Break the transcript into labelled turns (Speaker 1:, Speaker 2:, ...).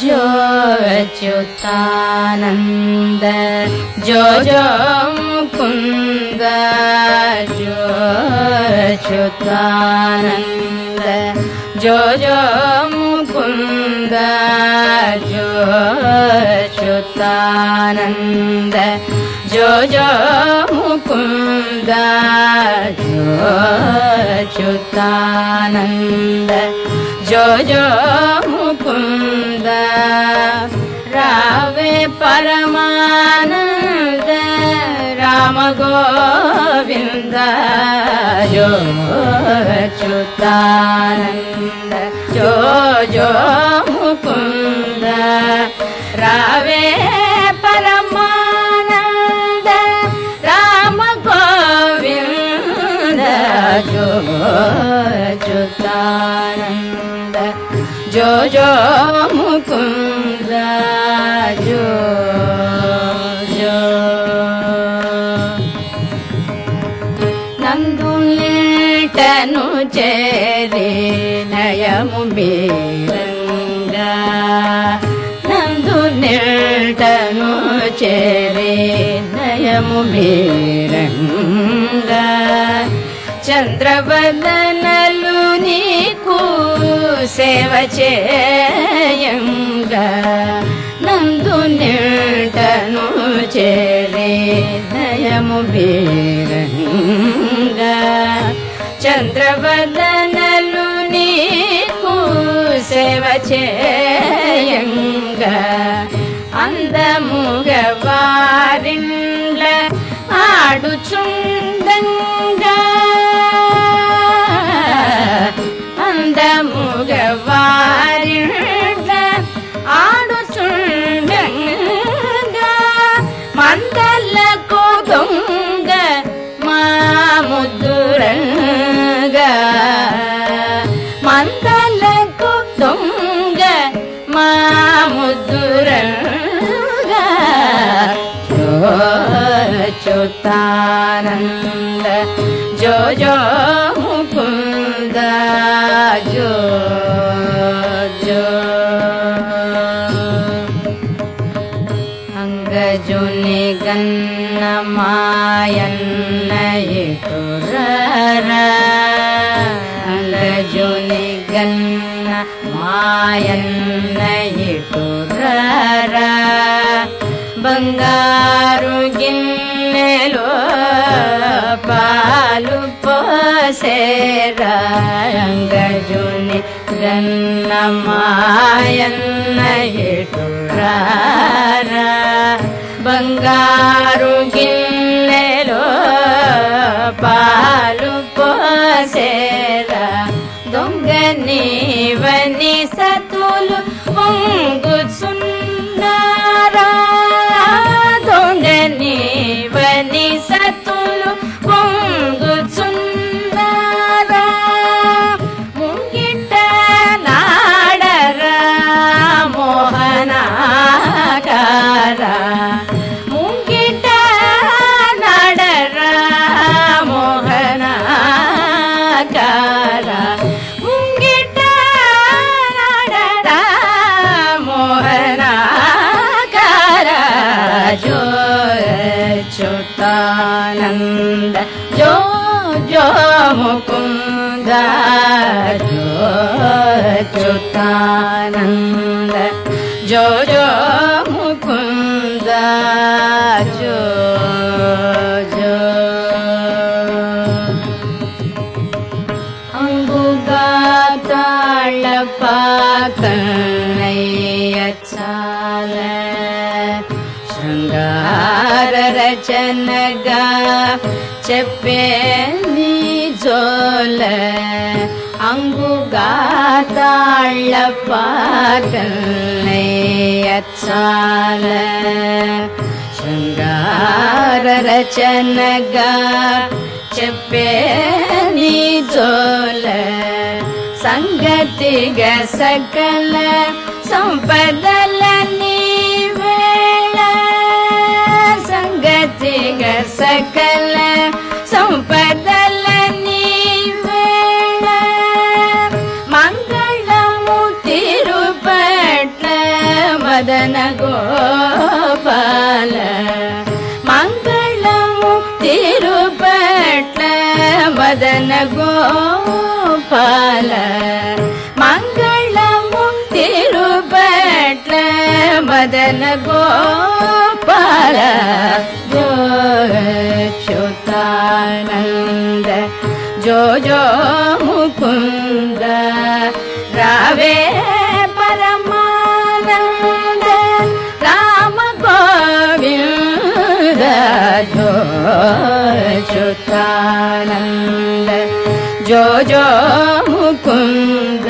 Speaker 1: जो अच्युतानन्द जो जो मुकुन्द जो अच्युतानन्द जो जो मुकुन्द जो जो रावे परमानन्द राम गोविन्द जो अच्युतानन्द जो जो मुकुन्द। रावे परमानन्द राम गोविन्द जो अच्युतानन्द जो जो मुकुन्द जो जो నందు నీటను చేరి నయము మీరంగా నందు నీటను చేరి నయము మీరంగా చంద్రవదనలు నీకు సేవ చేయంగా నందు నీటను చేరి నయము బీరంగా చంద్రవదనలు నీకు సేవ చేయంగా అందముగ వారిండ్ల ఆడుచుండంగా உகவாரிழந்த ஆடு சுண்டங்க மந்தல்ல கோதுங்க மாமுதுரங்க மந்தல்ல கோதுங்க மாமுதுரங்க சுத்தானந்த ஜோ ஜோ முகுந்த जो अङ्गजुनि गन्नमायन्न इटुरर अङ्गजुनि गन्न बङ्गार गो पाले रायजुनिय टुरा बङ्गा जो जो मुकुन्द जो मुखो जो जो मुकुन्द जो जो। अङ्गार रचनगा రచనగా చెప్పే నీ జోల అంగుగాతాళపాకన్నయ్యచాల శృంగార రచనగా చెప్పే నీ జోల సంగతిగ సకల సంపదల నీవేళ సంగతిగ సకల கோபால. மங்களமும் திருப்பட்ல மதன கோபால. மங்களமும் திருப்பட்ல மதன கோபால. ஜோதானந்த ஜோ ஜோ முகுந்த ராவே जो जो मुकुन्द